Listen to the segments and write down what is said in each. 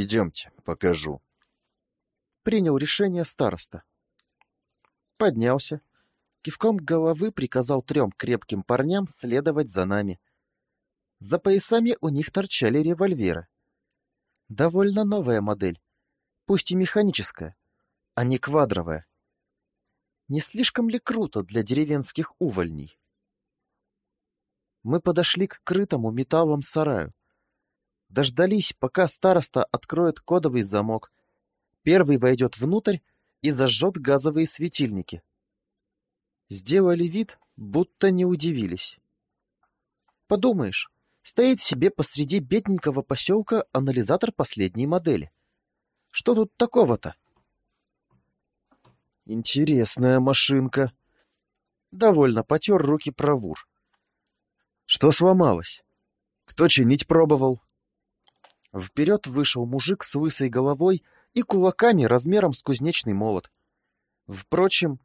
Идемте, покажу. Принял решение староста. Поднялся. Кивком головы приказал трем крепким парням следовать за нами. За поясами у них торчали револьверы. Довольно новая модель, пусть и механическая, а не квадровая. Не слишком ли круто для деревенских увольней? Мы подошли к крытому металлом сараю. Дождались, пока староста откроет кодовый замок. Первый войдет внутрь и зажжет газовые светильники. Сделали вид, будто не удивились. Подумаешь, стоит себе посреди бедненького поселка анализатор последней модели. Что тут такого-то? Интересная машинка. Довольно потер руки правур. Что сломалось? Кто чинить пробовал? Вперед вышел мужик с лысой головой и кулаками размером с кузнечный молот. Впрочем,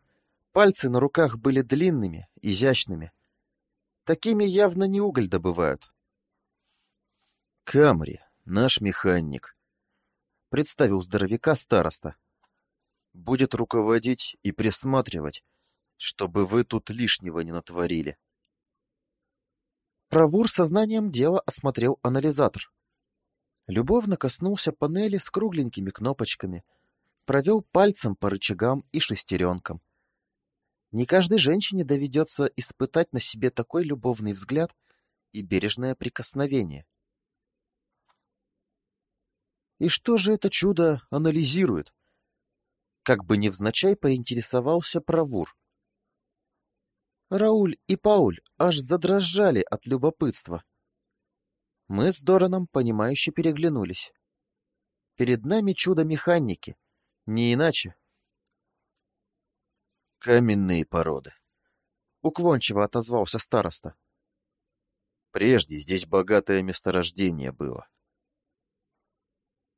пальцы на руках были длинными, изящными. Такими явно не уголь добывают. Камри, наш механик, представил здоровяка староста. Будет руководить и присматривать, чтобы вы тут лишнего не натворили. Правур сознанием дела осмотрел анализатор. Любовно коснулся панели с кругленькими кнопочками, провел пальцем по рычагам и шестеренкам. Не каждой женщине доведется испытать на себе такой любовный взгляд и бережное прикосновение. И что же это чудо анализирует? Как бы невзначай поинтересовался Правур. Рауль и Пауль аж задрожали от любопытства. Мы с Дораном, понимающе переглянулись. Перед нами чудо механики, не иначе. Каменные породы. Уклончиво отозвался староста. Прежде здесь богатое месторождение было.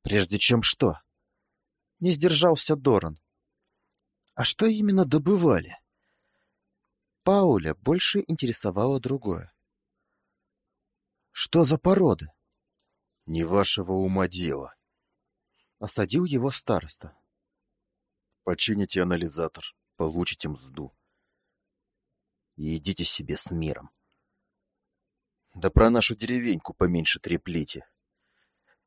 Прежде чем что? Не сдержался Доран. А что именно добывали? Пауля больше интересовало другое. Что за породы? Не вашего ума дело. Осадил его староста. Почините анализатор, получите мзду. И идите себе с миром. Да про нашу деревеньку поменьше треплите.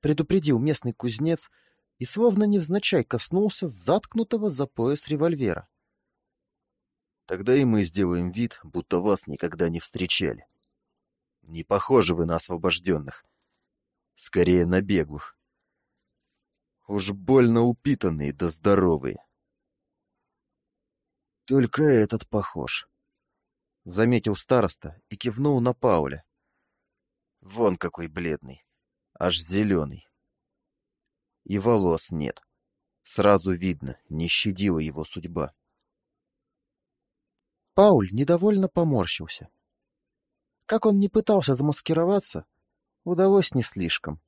Предупредил местный кузнец и словно невзначай коснулся заткнутого за пояс револьвера. Тогда и мы сделаем вид, будто вас никогда не встречали. Не похожи вы на освобожденных. Скорее, на беглых. Уж больно упитанные да здоровые. Только этот похож. Заметил староста и кивнул на Пауля. Вон какой бледный. Аж зеленый. И волос нет. Сразу видно, не щадила его судьба. Пауль недовольно поморщился. Как он не пытался замаскироваться, удалось не слишком.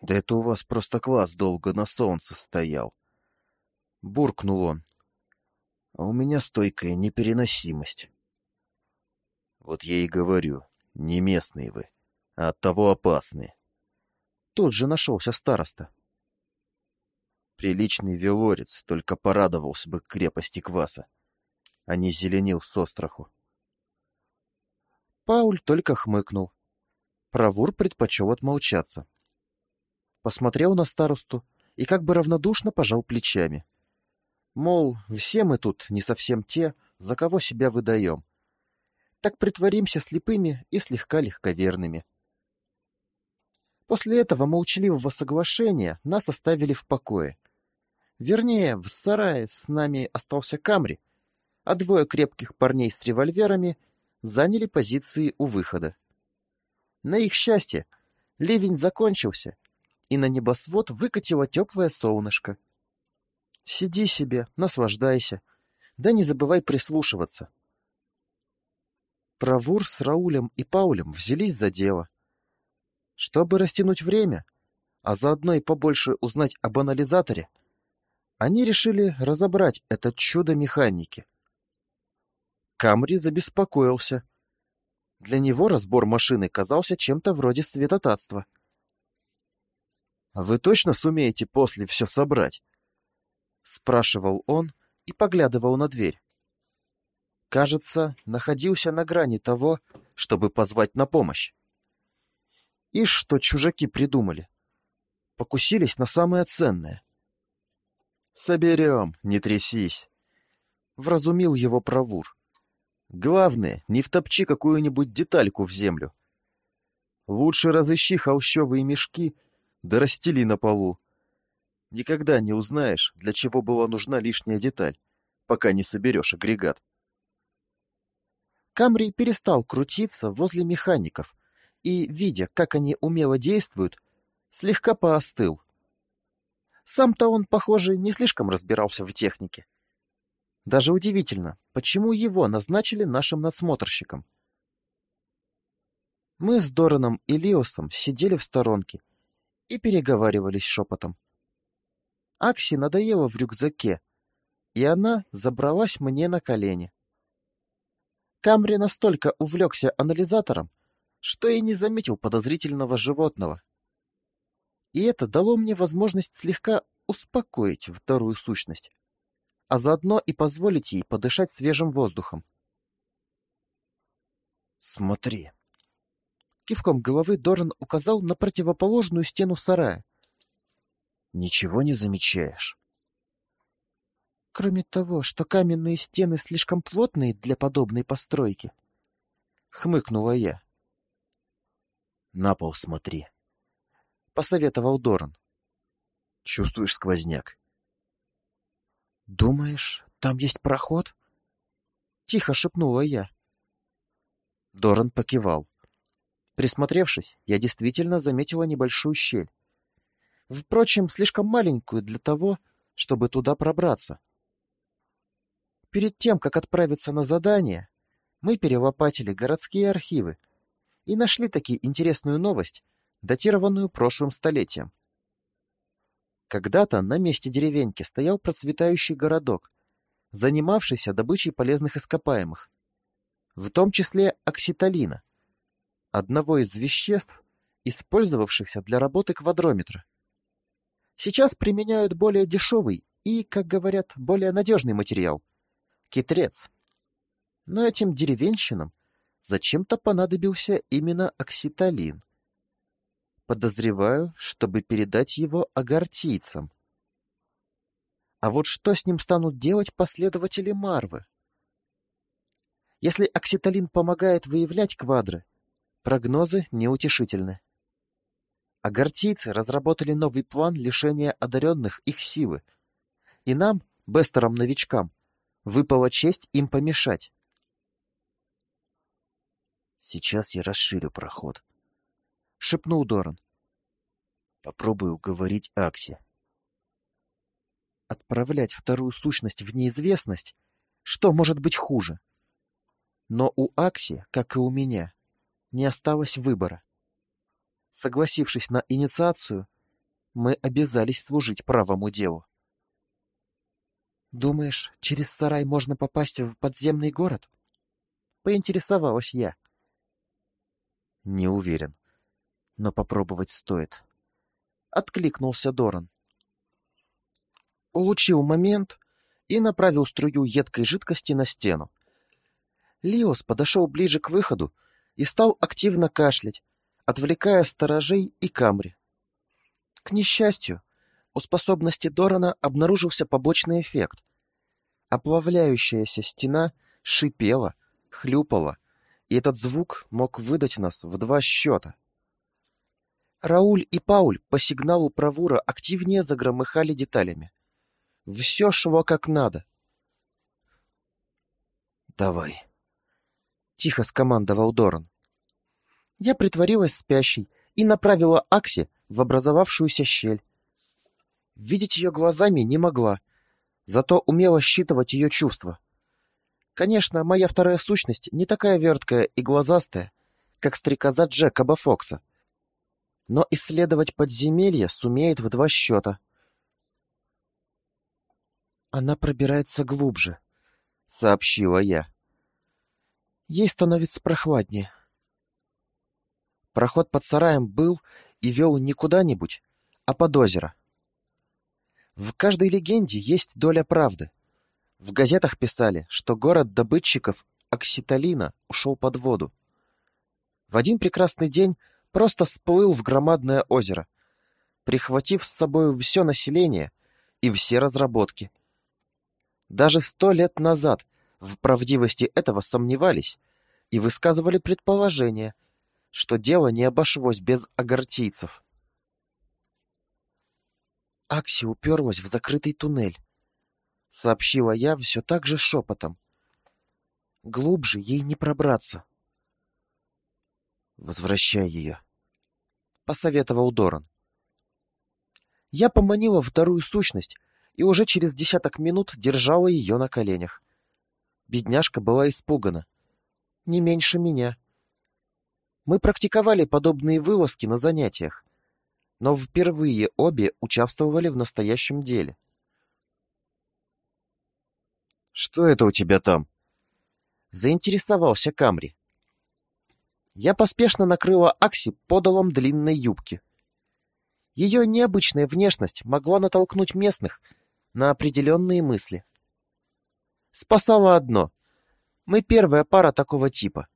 «Да это у вас просто квас долго на солнце стоял!» Буркнул он. «А у меня стойкая непереносимость». «Вот я и говорю, не местные вы, а оттого опасные». Тут же нашелся староста. Приличный велорец только порадовался бы крепости кваса, а не зеленил с остраху. Пауль только хмыкнул. Правур предпочел отмолчаться. Посмотрел на старосту и как бы равнодушно пожал плечами. Мол, все мы тут не совсем те, за кого себя выдаем. Так притворимся слепыми и слегка легковерными. После этого молчаливого соглашения нас оставили в покое. Вернее, в сарае с нами остался Камри, а двое крепких парней с револьверами заняли позиции у выхода. На их счастье, ливень закончился, и на небосвод выкатило теплое солнышко. Сиди себе, наслаждайся, да не забывай прислушиваться. Правур с Раулем и Паулем взялись за дело. Чтобы растянуть время, а заодно и побольше узнать об анализаторе, они решили разобрать это чудо механики — Камри забеспокоился. Для него разбор машины казался чем-то вроде светотатства. «А вы точно сумеете после все собрать?» — спрашивал он и поглядывал на дверь. Кажется, находился на грани того, чтобы позвать на помощь. И что чужаки придумали? Покусились на самое ценное. «Соберем, не трясись», — вразумил его правур. «Главное, не втопчи какую-нибудь детальку в землю. Лучше разыщи холщовые мешки, да расстели на полу. Никогда не узнаешь, для чего была нужна лишняя деталь, пока не соберешь агрегат. Камри перестал крутиться возле механиков и, видя, как они умело действуют, слегка поостыл. Сам-то он, похоже, не слишком разбирался в технике. Даже удивительно, почему его назначили нашим надсмотрщиком. Мы с Дораном и Лиосом сидели в сторонке и переговаривались шепотом. Акси надоело в рюкзаке, и она забралась мне на колени. Камри настолько увлекся анализатором, что и не заметил подозрительного животного. И это дало мне возможность слегка успокоить вторую сущность, а заодно и позволить ей подышать свежим воздухом. «Смотри», Кивком головы Доран указал на противоположную стену сарая. «Ничего не замечаешь?» «Кроме того, что каменные стены слишком плотные для подобной постройки», — хмыкнула я. «На пол смотри», — посоветовал Доран. «Чувствуешь сквозняк?» «Думаешь, там есть проход?» — тихо шепнула я. Доран покивал. Присмотревшись, я действительно заметила небольшую щель. Впрочем, слишком маленькую для того, чтобы туда пробраться. Перед тем, как отправиться на задание, мы перелопатили городские архивы и нашли таки интересную новость, датированную прошлым столетием. Когда-то на месте деревеньки стоял процветающий городок, занимавшийся добычей полезных ископаемых, в том числе окситолина, одного из веществ, использовавшихся для работы квадрометра. Сейчас применяют более дешевый и, как говорят, более надежный материал – китрец. Но этим деревенщинам зачем-то понадобился именно окситолин. Подозреваю, чтобы передать его агартийцам. А вот что с ним станут делать последователи Марвы? Если окситолин помогает выявлять квадры, Прогнозы неутешительны. Агартийцы разработали новый план лишения одаренных их силы. И нам, бестерам-новичкам, выпала честь им помешать. «Сейчас я расширю проход», — шепнул Доран. «Попробую уговорить Акси». Отправлять вторую сущность в неизвестность? Что может быть хуже? Но у Акси, как и у меня, не осталось выбора. Согласившись на инициацию, мы обязались служить правому делу. «Думаешь, через сарай можно попасть в подземный город?» — поинтересовалась я. «Не уверен, но попробовать стоит», — откликнулся Доран. Улучил момент и направил струю едкой жидкости на стену. Лиос подошел ближе к выходу и стал активно кашлять, отвлекая сторожей и камри. К несчастью, у способности Дорана обнаружился побочный эффект. Оплавляющаяся стена шипела, хлюпала, и этот звук мог выдать нас в два счета. Рауль и Пауль по сигналу правура активнее загромыхали деталями. Все шло как надо. «Давай», тихо скомандовал Доран. Я притворилась спящей и направила Акси в образовавшуюся щель. Видеть ее глазами не могла, зато умела считывать ее чувства. Конечно, моя вторая сущность не такая верткая и глазастая, как стрекоза Джекоба Фокса. Но исследовать подземелье сумеет в два счета. Она пробирается глубже, — сообщила я. Ей становится прохладнее. Проход под сараем был и вел не куда-нибудь, а под озеро. В каждой легенде есть доля правды. В газетах писали, что город добытчиков Окситолина ушел под воду. В один прекрасный день просто сплыл в громадное озеро, прихватив с собой все население и все разработки. Даже сто лет назад в правдивости этого сомневались и высказывали предположение, что дело не обошлось без агартийцев. Акси уперлась в закрытый туннель. Сообщила я все так же шепотом. Глубже ей не пробраться. «Возвращай ее», — посоветовал Доран. Я поманила вторую сущность и уже через десяток минут держала ее на коленях. Бедняжка была испугана. Не меньше меня. Мы практиковали подобные вылазки на занятиях но впервые обе участвовали в настоящем деле. «Что это у тебя там?» Заинтересовался Камри. Я поспешно накрыла Акси подолом длинной юбки. Ее необычная внешность могла натолкнуть местных на определенные мысли. Спасало одно. Мы первая пара такого типа.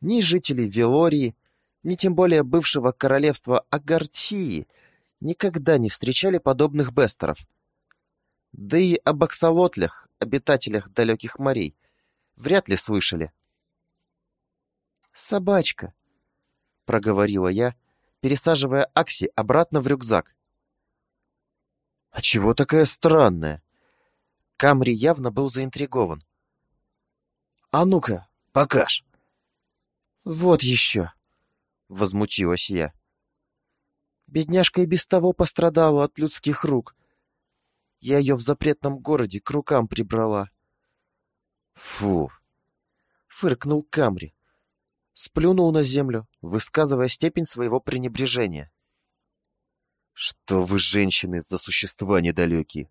Ни жителей Велории, ни тем более бывшего королевства Агартии, никогда не встречали подобных бестеров. Да и об аксолотлях, обитателях далеких морей, вряд ли слышали. «Собачка», — проговорила я, пересаживая Акси обратно в рюкзак. «А чего такая странная?» Камри явно был заинтригован. «А ну-ка, покаж!» «Вот еще!» возмутилась я. Бедняжка и без того пострадала от людских рук. Я ее в запретном городе к рукам прибрала. Фу! Фыркнул Камри. Сплюнул на землю, высказывая степень своего пренебрежения. Что вы, женщины, за существа недалекие?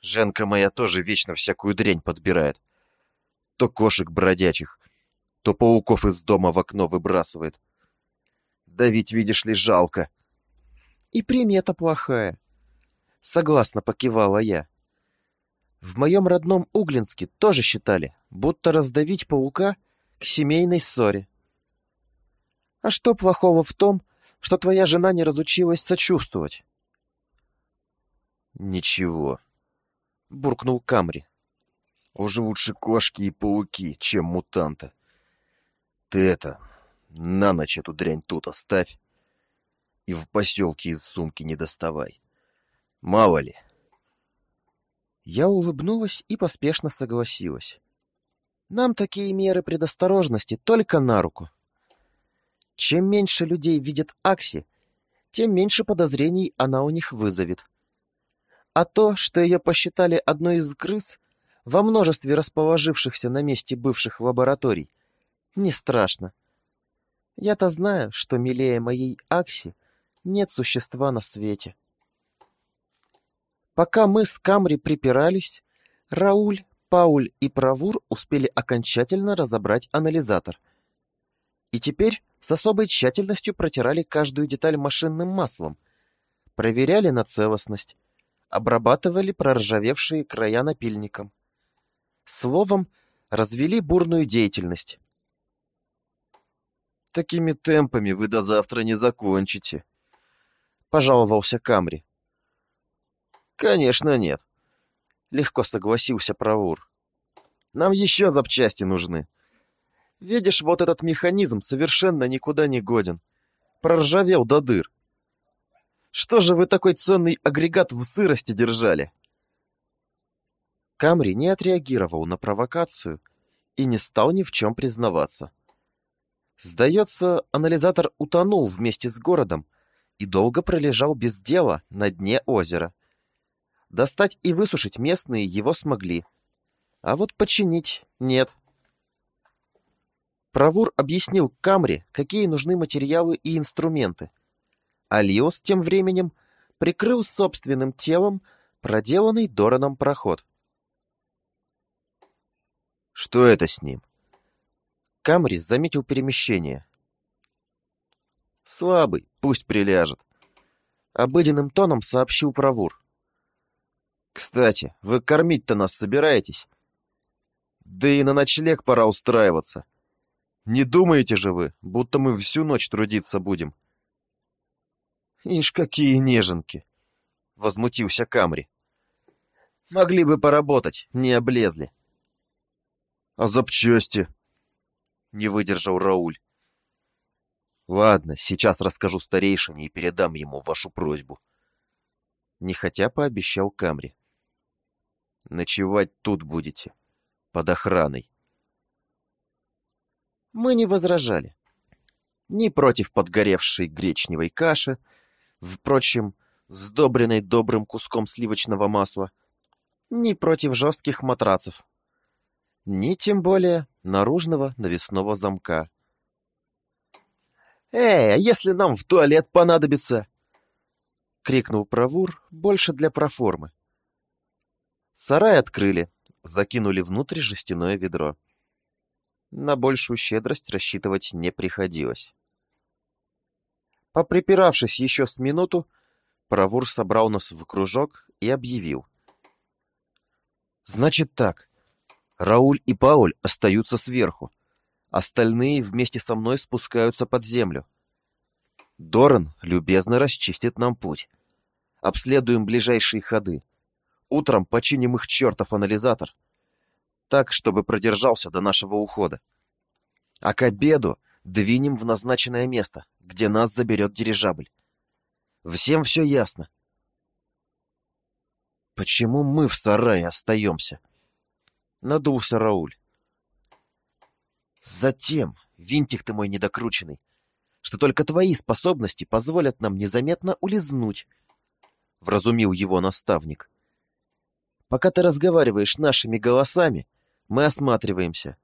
Женка моя тоже вечно всякую дрянь подбирает. То кошек бродячих, то пауков из дома в окно выбрасывает. Да ведь, видишь ли, жалко. И примета плохая. Согласно покивала я. В моем родном Углинске тоже считали, будто раздавить паука к семейной ссоре. А что плохого в том, что твоя жена не разучилась сочувствовать? Ничего, буркнул Камри. Уже лучше кошки и пауки, чем мутанта. Ты это, на ночь эту дрянь тут оставь. И в поселке из сумки не доставай. Мало ли. Я улыбнулась и поспешно согласилась. Нам такие меры предосторожности только на руку. Чем меньше людей видят Акси, тем меньше подозрений она у них вызовет. А то, что ее посчитали одной из крыс во множестве расположившихся на месте бывших лабораторий, не страшно. Я-то знаю, что милее моей Акси нет существа на свете. Пока мы с Камри припирались, Рауль, Пауль и Правур успели окончательно разобрать анализатор. И теперь с особой тщательностью протирали каждую деталь машинным маслом, проверяли на целостность, обрабатывали проржавевшие края напильником. Словом, развели бурную деятельность. Такими темпами вы до завтра не закончите. Пожаловался Камри. Конечно, нет. Легко согласился Правур. Нам еще запчасти нужны. Видишь, вот этот механизм совершенно никуда не годен. Проржавел до дыр. Что же вы такой ценный агрегат в сырости держали? Камри не отреагировал на провокацию и не стал ни в чем признаваться. Сдается, анализатор утонул вместе с городом и долго пролежал без дела на дне озера. Достать и высушить местные его смогли. А вот починить нет. Правур объяснил Камре, какие нужны материалы и инструменты. Алиос тем временем прикрыл собственным телом проделанный Дораном проход. «Что это с ним?» Камрис заметил перемещение. «Слабый, пусть приляжет», Обыденным тоном сообщил Правур. Кстати, вы кормить-то нас собираетесь? Да и на ночлег пора устраиваться. Не думаете же вы, будто мы всю ночь трудиться будем? Ишь, какие неженки! Возмутился Камри. Могли бы поработать, не облезли. А запчасти? Не выдержал Рауль. Ладно, сейчас расскажу старейшине и передам ему вашу просьбу. Нехотя пообещал Камри. Ночевать тут будете, под охраной. Мы не возражали. Ни против подгоревшей гречневой каши, впрочем, сдобренной добрым куском сливочного масла, ни против жестких матрацев, ни тем более наружного навесного замка. «Эй, а если нам в туалет понадобится?» — крикнул Правур, больше для проформы. Сарай открыли, закинули внутрь жестяное ведро. На большую щедрость рассчитывать не приходилось. Поприпиравшись еще с минуту, Правур собрал нас в кружок и объявил. Значит так. Рауль и Пауль остаются сверху. Остальные вместе со мной спускаются под землю. Доран любезно расчистит нам путь. Обследуем ближайшие ходы. Утром починим их чертов анализатор. Так, чтобы продержался до нашего ухода. А к обеду двинем в назначенное место, где нас заберет дирижабль. Всем все ясно. Почему мы в сарае остаемся? Надулся Рауль. Затем, винтик ты мой недокрученный, что только твои способности позволят нам незаметно улизнуть, — вразумил его наставник. Пока ты разговариваешь нашими голосами, мы осматриваемся.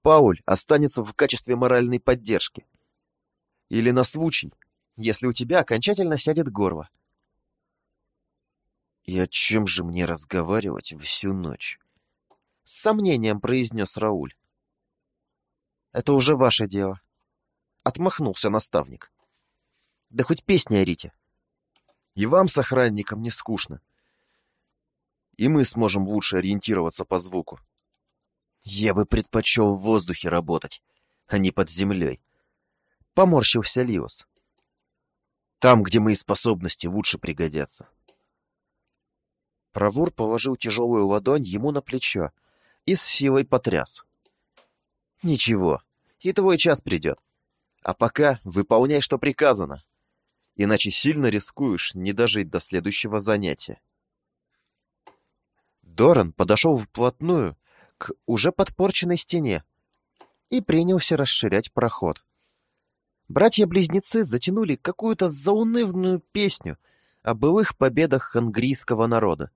Пауль останется в качестве моральной поддержки. Или на случай, если у тебя окончательно сядет горло. «И о чем же мне разговаривать всю ночь?» С сомнением произнес Рауль. «Это уже ваше дело», — отмахнулся наставник. «Да хоть песни орите. И вам с охранником не скучно. И мы сможем лучше ориентироваться по звуку. Я бы предпочел в воздухе работать, а не под землей», — поморщился Лиос. «Там, где мои способности лучше пригодятся». Правур положил тяжелую ладонь ему на плечо и с силой потряс. «Ничего, и твой час придет. А пока выполняй, что приказано. Иначе сильно рискуешь не дожить до следующего занятия». Доран подошел вплотную к уже подпорченной стене и принялся расширять проход. Братья-близнецы затянули какую-то заунывную песню о былых победах английского народа.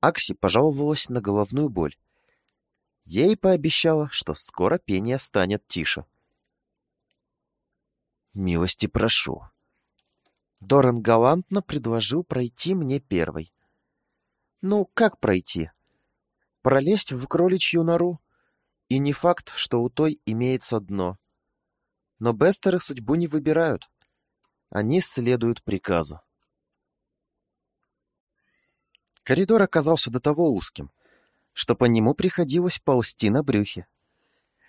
Акси пожаловалась на головную боль. Ей пообещала, что скоро пение станет тише. «Милости прошу». Доран галантно предложил пройти мне первой. «Ну, как пройти? Пролезть в кроличью нору? И не факт, что у той имеется дно. Но Бестеры судьбу не выбирают. Они следуют приказу. Коридор оказался до того узким, что по нему приходилось ползти на брюхе.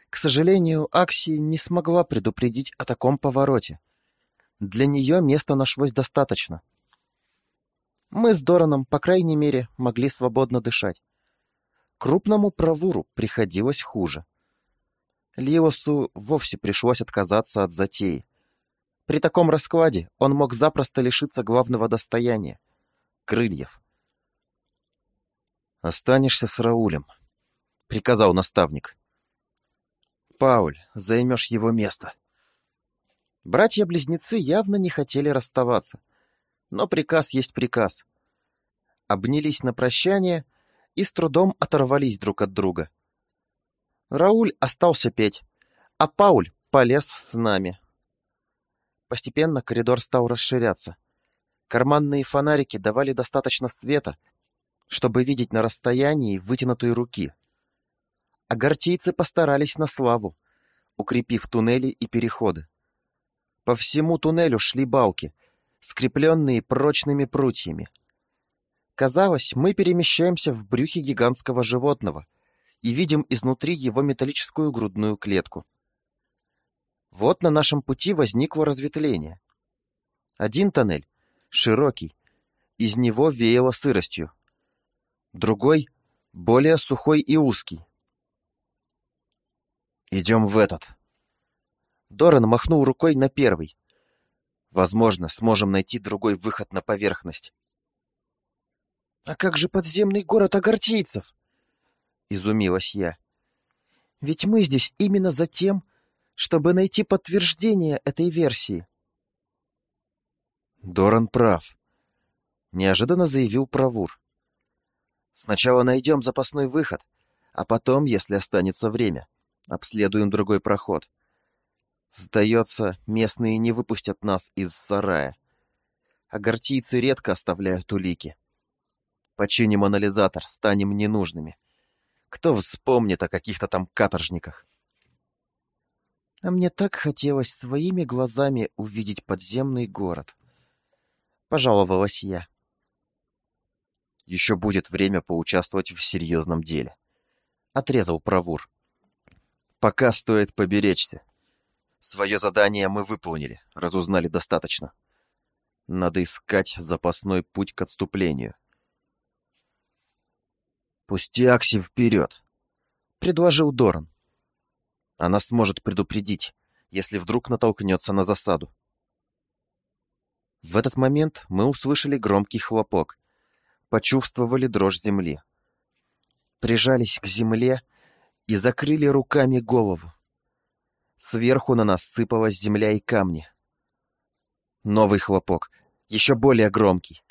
К сожалению, Акси не смогла предупредить о таком повороте. Для нее места нашлось достаточно. Мы с Дораном, по крайней мере, могли свободно дышать. Крупному правуру приходилось хуже. Лиосу вовсе пришлось отказаться от затеи. При таком раскладе он мог запросто лишиться главного достояния — крыльев. «Останешься с Раулем», — приказал наставник. «Пауль, займешь его место». Братья-близнецы явно не хотели расставаться, но приказ есть приказ. Обнялись на прощание и с трудом оторвались друг от друга. Рауль остался петь, а Пауль полез с нами. Постепенно коридор стал расширяться. Карманные фонарики давали достаточно света, чтобы видеть на расстоянии вытянутые руки. А гортийцы постарались на славу, укрепив туннели и переходы. По всему туннелю шли балки, скрепленные прочными прутьями. Казалось, мы перемещаемся в брюхе гигантского животного и видим изнутри его металлическую грудную клетку. Вот на нашем пути возникло разветвление. Один тоннель, широкий, из него веяло сыростью. Другой, более сухой и узкий. «Идем в этот». Доран махнул рукой на первый. «Возможно, сможем найти другой выход на поверхность». «А как же подземный город огорчийцев?» — изумилась я. «Ведь мы здесь именно за тем, чтобы найти подтверждение этой версии». Доран прав. Неожиданно заявил Правур. Сначала найдем запасной выход, а потом, если останется время, обследуем другой проход. Сдается, местные не выпустят нас из сарая. А гортийцы редко оставляют улики. Починим анализатор, станем ненужными. Кто вспомнит о каких-то там каторжниках? А мне так хотелось своими глазами увидеть подземный город. Пожаловалась я. Еще будет время поучаствовать в серьезном деле. Отрезал Правур. Пока стоит поберечься. Свое задание мы выполнили, разузнали достаточно. Надо искать запасной путь к отступлению. «Пусти Акси вперед», — предложил Доран. Она сможет предупредить, если вдруг натолкнется на засаду. В этот момент мы услышали громкий хлопок, почувствовали дрожь земли. Прижались к земле и закрыли руками голову. Сверху на нас сыпалась земля и камни. Новый хлопок, еще более громкий.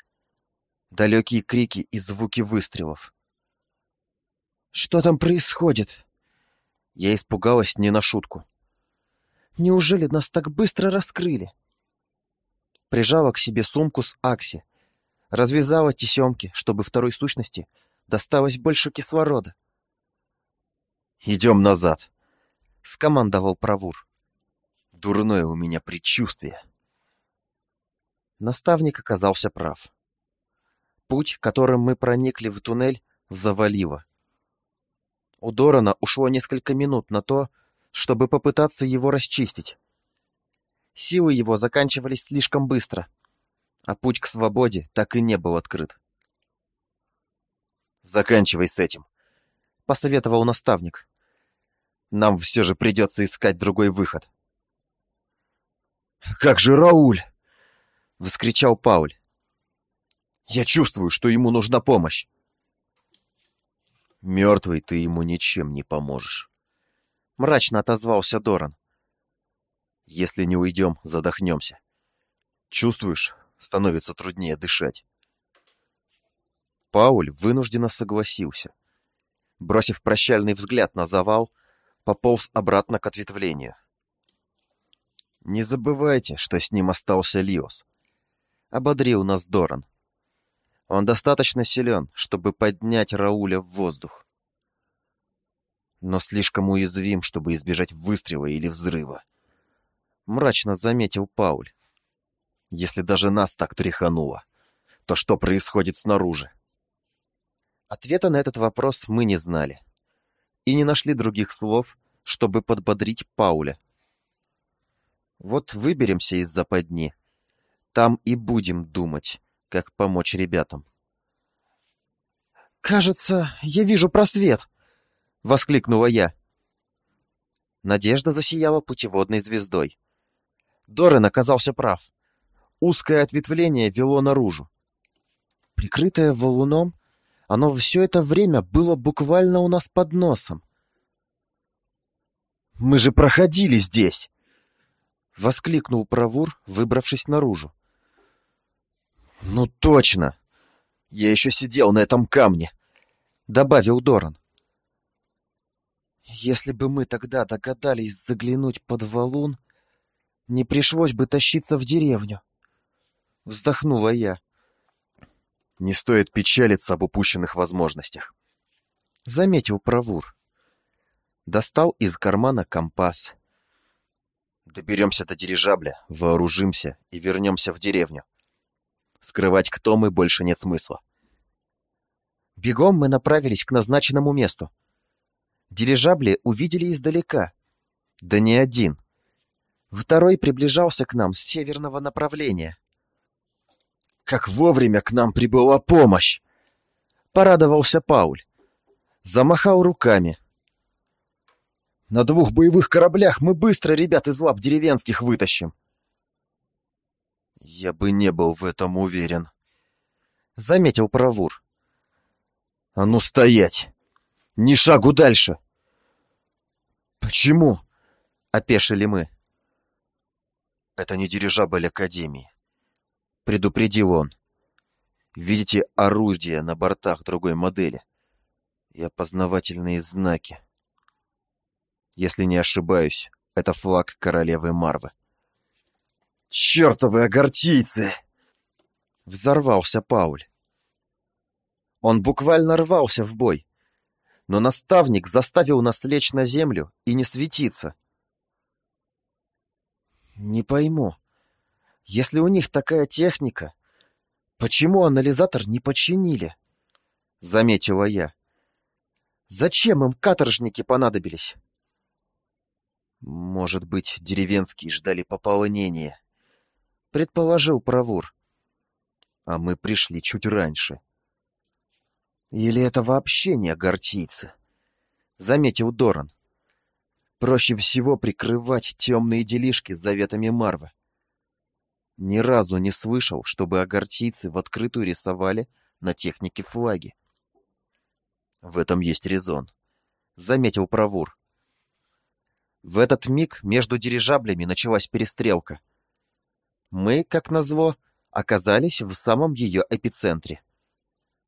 Далекие крики и звуки выстрелов. «Что там происходит?» Я испугалась не на шутку. «Неужели нас так быстро раскрыли?» Прижала к себе сумку с Акси, развязала тесемки, чтобы второй сущности досталось больше кислорода. «Идем назад», — скомандовал Правур. «Дурное у меня предчувствие». Наставник оказался прав. Путь, которым мы проникли в туннель, завалило. У Дорана ушло несколько минут на то, чтобы попытаться его расчистить. Силы его заканчивались слишком быстро, а путь к свободе так и не был открыт. «Заканчивай с этим», — посоветовал наставник. «Нам все же придется искать другой выход». «Как же Рауль?» — вскричал Пауль. «Я чувствую, что ему нужна помощь». Мертвый ты ему ничем не поможешь. Мрачно отозвался Доран. Если не уйдем, задохнемся. Чувствуешь, становится труднее дышать. Пауль вынужденно согласился. Бросив прощальный взгляд на завал, пополз обратно к ответвлению. «Не забывайте, что с ним остался Лиос», — ободрил нас Доран. Он достаточно силен, чтобы поднять Рауля в воздух. Но слишком уязвим, чтобы избежать выстрела или взрыва. Мрачно заметил Пауль. Если даже нас так тряхануло, то что происходит снаружи? Ответа на этот вопрос мы не знали. И не нашли других слов, чтобы подбодрить Пауля. Вот выберемся из западни. Там и будем думать, как помочь ребятам. «Кажется, я вижу просвет!» — воскликнула я. Надежда засияла путеводной звездой. Дорен оказался прав. Узкое ответвление вело наружу. Прикрытое валуном, оно все это время было буквально у нас под носом. «Мы же проходили здесь!» — воскликнул Правур, выбравшись наружу. «Ну точно! Я еще сидел на этом камне!» — добавил Доран. «Если бы мы тогда догадались заглянуть под валун, не пришлось бы тащиться в деревню», — вздохнула я. «Не стоит печалиться об упущенных возможностях», — заметил Правур. Достал из кармана компас. Доберемся до дирижабля, вооружимся и вернемся в деревню. Скрывать, кто мы, больше нет смысла. Бегом мы направились к назначенному месту. Дирижабли увидели издалека. Да не один. Второй приближался к нам с северного направления. Как вовремя к нам прибыла помощь! Порадовался Пауль. Замахал руками. На двух боевых кораблях мы быстро ребят из лап деревенских вытащим. Я бы не был в этом уверен. Заметил Правур. А ну стоять! Ни шагу дальше! Почему? Опешили мы. Это не дирижабль Академии. Предупредил он. Видите орудия на бортах другой модели и опознавательные знаки. Если не ошибаюсь, это флаг королевы Марвы. «Чёртовы огортийцы!» Взорвался Пауль. Он буквально рвался в бой, но наставник заставил нас лечь на землю и не светиться. Не пойму, если у них такая техника, почему анализатор не починили? Заметила я. Зачем им каторжники понадобились? Может быть, деревенские ждали пополнения, предположил Правур. А мы пришли чуть раньше. Или это вообще не огортийцы? Заметил Доран. Проще всего прикрывать темные делишки заветами Марвы. Ни разу не слышал, чтобы огортийцы в открытую рисовали на технике флаги. В этом есть резон, заметил Правур. В этот миг между дирижаблями началась перестрелка. Мы, как назло, оказались в самом ее эпицентре.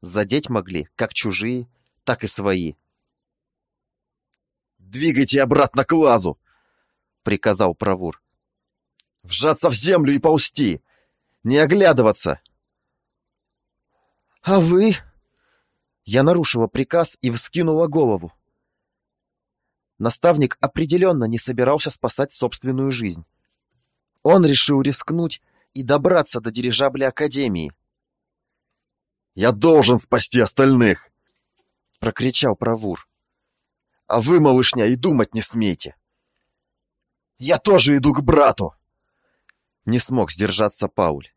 Задеть могли как чужие, так и свои. «Двигайте обратно к лазу!» — приказал Правур. «Вжаться в землю и ползти! Не оглядываться!» «А вы?» Я нарушила приказ и вскинула голову. Наставник определенно не собирался спасать собственную жизнь. Он решил рискнуть и добраться до дирижабля Академии. «Я должен спасти остальных!» — прокричал Правур. «А вы, малышня, и думать не смейте!» «Я тоже иду к брату!» Не смог сдержаться Пауль.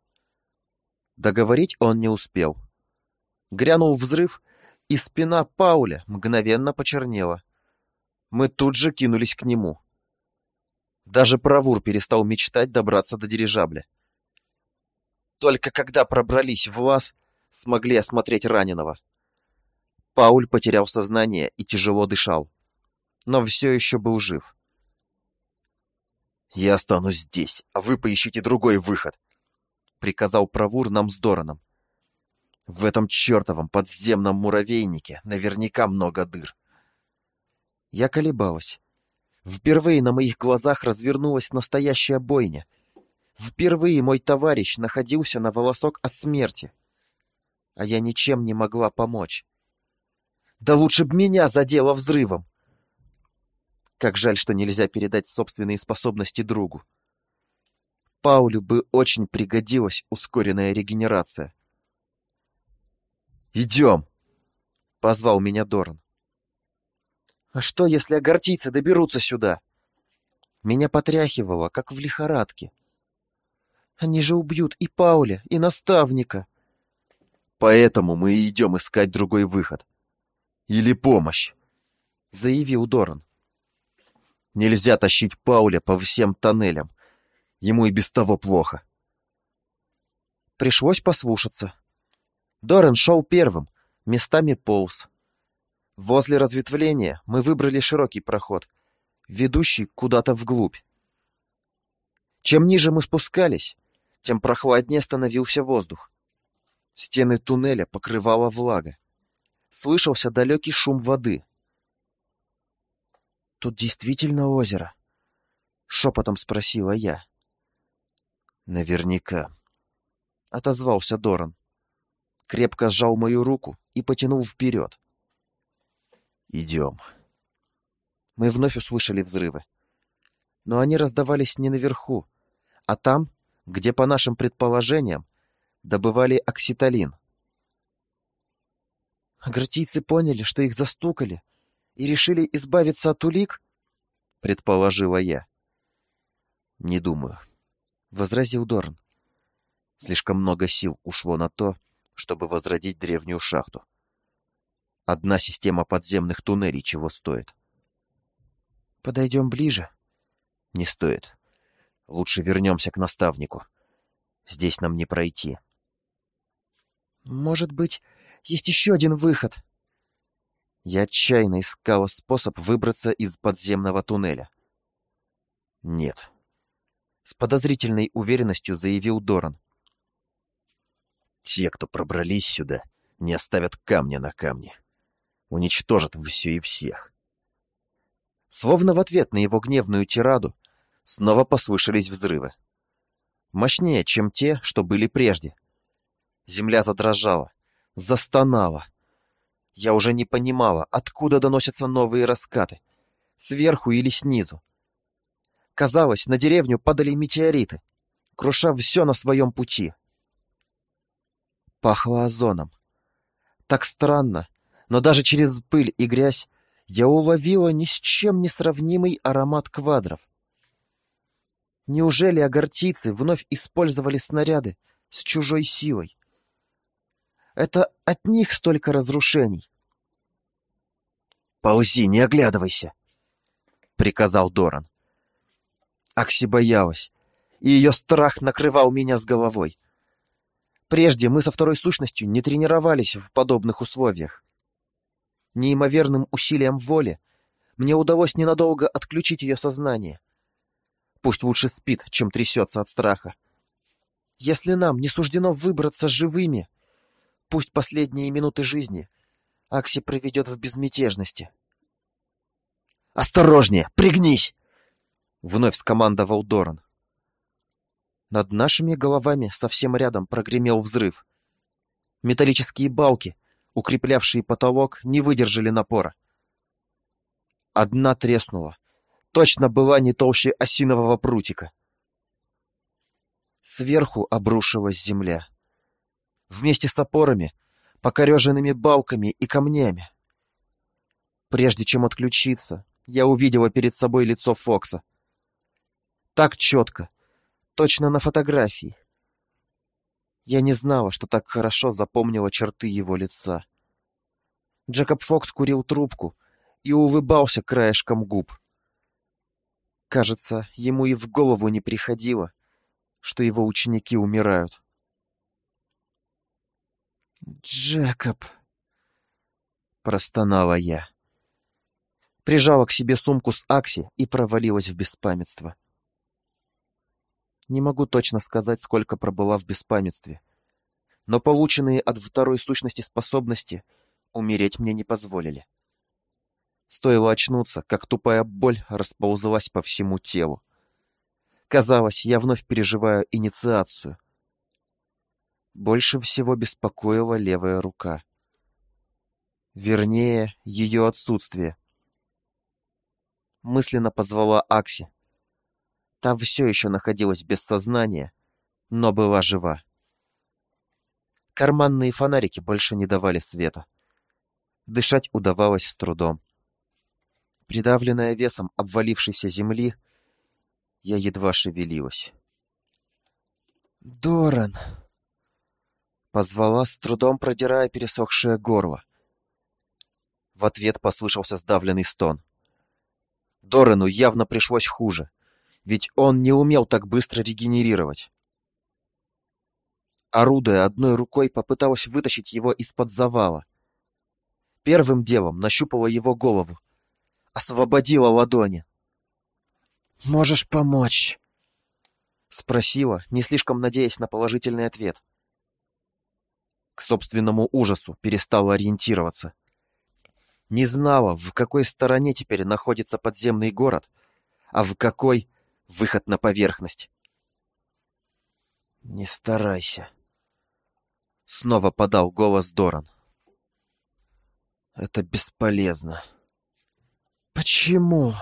Договорить он не успел. Грянул взрыв, и спина Пауля мгновенно почернела. Мы тут же кинулись к нему. Даже Правур перестал мечтать добраться до дирижабля. Только когда пробрались в лаз, смогли осмотреть раненого. Пауль потерял сознание и тяжело дышал, но все еще был жив. «Я останусь здесь, а вы поищите другой выход», — приказал Правур нам с Дораном. «В этом чертовом подземном муравейнике наверняка много дыр. Я колебалась. Впервые на моих глазах развернулась настоящая бойня. Впервые мой товарищ находился на волосок от смерти. А я ничем не могла помочь. Да лучше б меня задело взрывом. Как жаль, что нельзя передать собственные способности другу. Паулю бы очень пригодилась ускоренная регенерация. «Идем!» — позвал меня Доран. А что, если огортийцы доберутся сюда? Меня потряхивало, как в лихорадке. Они же убьют и Пауля, и наставника. Поэтому мы и идем искать другой выход. Или помощь, — заявил Доран. Нельзя тащить Пауля по всем тоннелям. Ему и без того плохо. Пришлось послушаться. Доран шел первым, местами полз. Возле разветвления мы выбрали широкий проход, ведущий куда-то вглубь. Чем ниже мы спускались, тем прохладнее становился воздух. Стены туннеля покрывала влага. Слышался далекий шум воды. «Тут действительно озеро?» — шепотом спросила я. «Наверняка», — отозвался Доран. Крепко сжал мою руку и потянул вперед. Идем. Мы вновь услышали взрывы. Но они раздавались не наверху, а там, где, по нашим предположениям, добывали окситолин. Агратийцы поняли, что их застукали, и решили избавиться от улик? Предположила я. Не думаю, — возразил Дорн. Слишком много сил ушло на то, чтобы возродить древнюю шахту. Одна система подземных туннелей чего стоит. Подойдем ближе. Не стоит. Лучше вернемся к наставнику. Здесь нам не пройти. Может быть, есть еще один выход. Я отчаянно искала способ выбраться из подземного туннеля. Нет. С подозрительной уверенностью заявил Доран. Те, кто пробрались сюда, не оставят камня на камне. Уничтожат все и всех. Словно в ответ на его гневную тираду снова послышались взрывы. Мощнее, чем те, что были прежде. Земля задрожала, застонала. Я уже не понимала, откуда доносятся новые раскаты. Сверху или снизу. Казалось, на деревню падали метеориты, круша все на своем пути. Пахло озоном. Так странно, но даже через пыль и грязь я уловила ни с чем не сравнимый аромат квадров. Неужели агартийцы вновь использовали снаряды с чужой силой? Это от них столько разрушений. «Ползи, не оглядывайся!» — приказал Доран. Акси боялась, и ее страх накрывал меня с головой. Прежде мы со второй сущностью не тренировались в подобных условиях. Неимоверным усилием воли мне удалось ненадолго отключить ее сознание. Пусть лучше спит, чем трясется от страха. Если нам не суждено выбраться живыми, пусть последние минуты жизни Акси проведет в безмятежности. «Осторожнее! Пригнись!» — вновь скомандовал Доран. Над нашими головами совсем рядом прогремел взрыв. Металлические балки, укреплявшие потолок, не выдержали напора. Одна треснула. Точно была не толще осинового прутика. Сверху обрушилась земля. Вместе с опорами, покореженными балками и камнями. Прежде чем отключиться, я увидела перед собой лицо Фокса. Так четко, точно на фотографии. Я не знала, что так хорошо запомнила черты его лица. Джекоб Фокс курил трубку и улыбался краешком губ. Кажется, ему и в голову не приходило, что его ученики умирают. «Джекоб!» — простонала я. Прижала к себе сумку с Акси и провалилась в беспамятство. Не могу точно сказать, сколько пробыла в беспамятстве. Но полученные от второй сущности способности умереть мне не позволили. Стоило очнуться, как тупая боль расползлась по всему телу. Казалось, я вновь переживаю инициацию. Больше всего беспокоила левая рука. Вернее, ее отсутствие. Мысленно позвала Акси, Та все еще находилась без сознания, но была жива. Карманные фонарики больше не давали света. Дышать удавалось с трудом. Придавленная весом обвалившейся земли, я едва шевелилась. «Доран!» Позвала, с трудом продирая пересохшее горло. В ответ послышался сдавленный стон. Дорану явно пришлось хуже ведь он не умел так быстро регенерировать. Орудуя одной рукой, попыталась вытащить его из-под завала. Первым делом нащупала его голову. Освободила ладони. «Можешь помочь?» Спросила, не слишком надеясь на положительный ответ. К собственному ужасу перестала ориентироваться. Не знала, в какой стороне теперь находится подземный город, а в какой выход на поверхность. «Не старайся», — снова подал голос Доран. «Это бесполезно». «Почему?»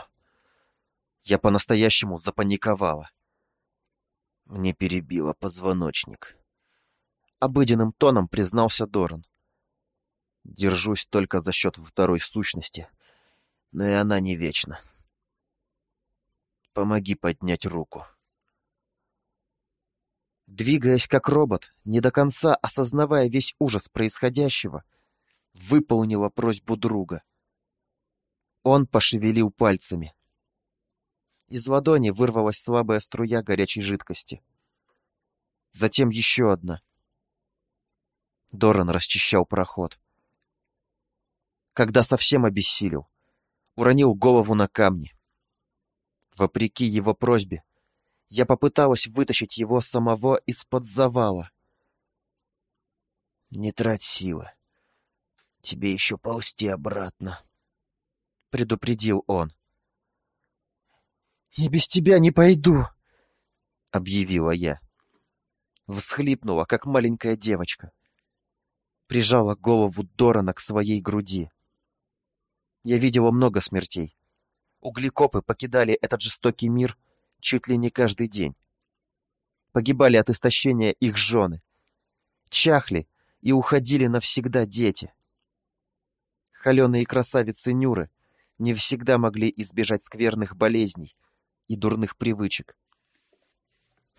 Я по-настоящему запаниковала. Мне перебило позвоночник. Обыденным тоном признался Доран. Держусь только за счет второй сущности, но и она не вечна. Помоги поднять руку. Двигаясь как робот, не до конца осознавая весь ужас происходящего, выполнила просьбу друга. Он пошевелил пальцами. Из ладони вырвалась слабая струя горячей жидкости. Затем еще одна. Доран расчищал проход. Когда совсем обессилел, уронил голову на камни. Вопреки его просьбе, я попыталась вытащить его самого из-под завала. «Не трать силы. Тебе еще ползти обратно», — предупредил он. «И без тебя не пойду», — объявила я. Всхлипнула, как маленькая девочка. Прижала голову Дорана к своей груди. Я видела много смертей. Углекопы покидали этот жестокий мир чуть ли не каждый день. Погибали от истощения их жены. Чахли и уходили навсегда дети. Холеные красавицы Нюры не всегда могли избежать скверных болезней и дурных привычек.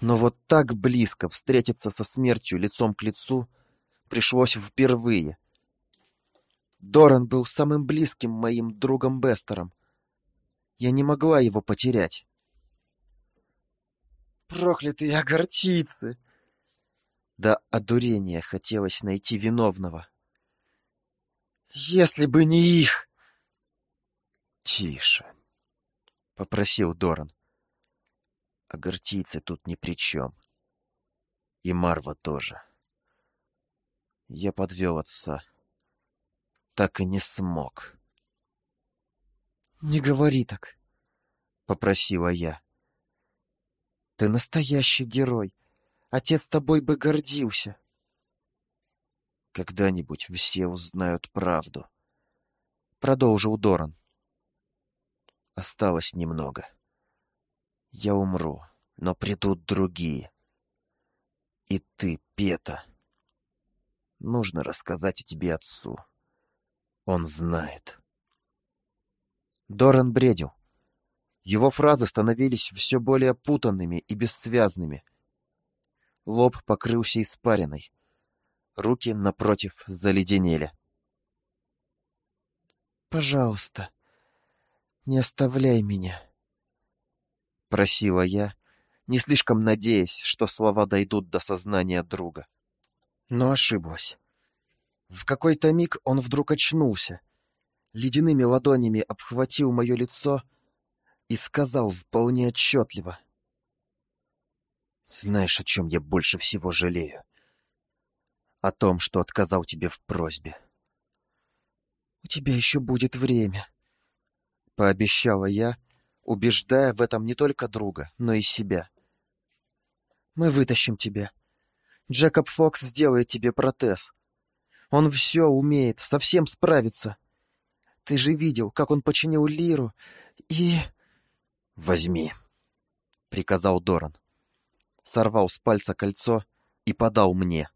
Но вот так близко встретиться со смертью лицом к лицу пришлось впервые. Доран был самым близким моим другом Бестером. Я не могла его потерять. Проклятые огорчицы! Да одурения хотелось найти виновного. Если бы не их! Тише, — попросил Доран. Агартийцы тут ни при чем. И Марва тоже. Я подвел отца. Так и не смог. «Не говори так», — попросила я. «Ты настоящий герой. Отец тобой бы гордился». «Когда-нибудь все узнают правду», — продолжил Доран. «Осталось немного». Я умру, но придут другие. И ты, Пета. Нужно рассказать о тебе отцу. Он знает. Доран бредил. Его фразы становились все более путанными и бессвязными. Лоб покрылся испариной. Руки, напротив, заледенели. «Пожалуйста, не оставляй меня», — просила я, не слишком надеясь, что слова дойдут до сознания друга. Но ошиблась. В какой-то миг он вдруг очнулся, ледяными ладонями обхватил мое лицо и сказал вполне отчетливо. «Знаешь, о чем я больше всего жалею? О том, что отказал тебе в просьбе». «У тебя еще будет время», — пообещала я, — убеждая в этом не только друга, но и себя. «Мы вытащим тебя. Джекоб Фокс сделает тебе протез. Он все умеет, совсем справится. Ты же видел, как он починил Лиру, и...» «Возьми», — приказал Доран. Сорвал с пальца кольцо и подал мне.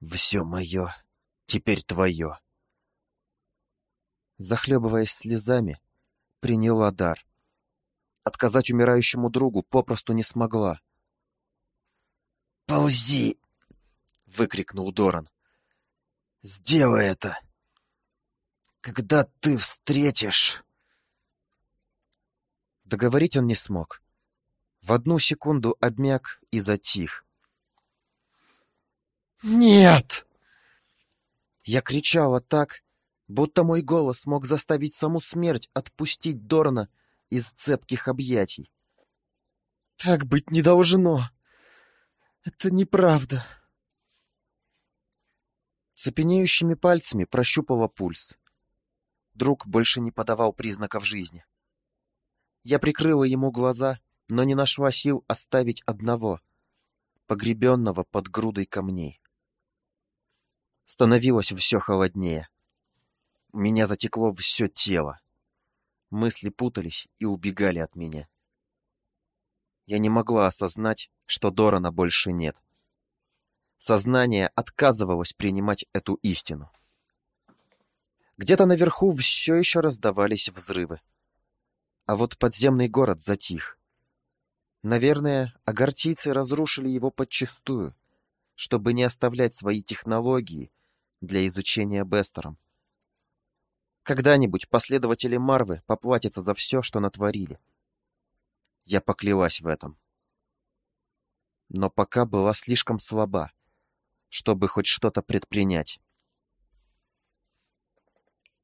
«Все мое, теперь твое». Захлебываясь слезами, приняла дар. Отказать умирающему другу попросту не смогла. «Ползи!» — выкрикнул Доран. «Сделай это! Когда ты встретишь...» Договорить он не смог. В одну секунду обмяк и затих. «Нет!» Я кричала так, будто мой голос мог заставить саму смерть отпустить Дорна из цепких объятий. «Так быть не должно! Это неправда!» Цепенеющими пальцами прощупала пульс. Друг больше не подавал признаков жизни. Я прикрыла ему глаза, но не нашла сил оставить одного, погребенного под грудой камней. Становилось все холоднее. У меня затекло все тело. Мысли путались и убегали от меня. Я не могла осознать, что Дорана больше нет. Сознание отказывалось принимать эту истину. Где-то наверху все еще раздавались взрывы. А вот подземный город затих. Наверное, агартийцы разрушили его подчистую, чтобы не оставлять свои технологии для изучения Бестером. Когда-нибудь последователи Марвы поплатятся за все, что натворили. Я поклялась в этом. Но пока была слишком слаба, чтобы хоть что-то предпринять.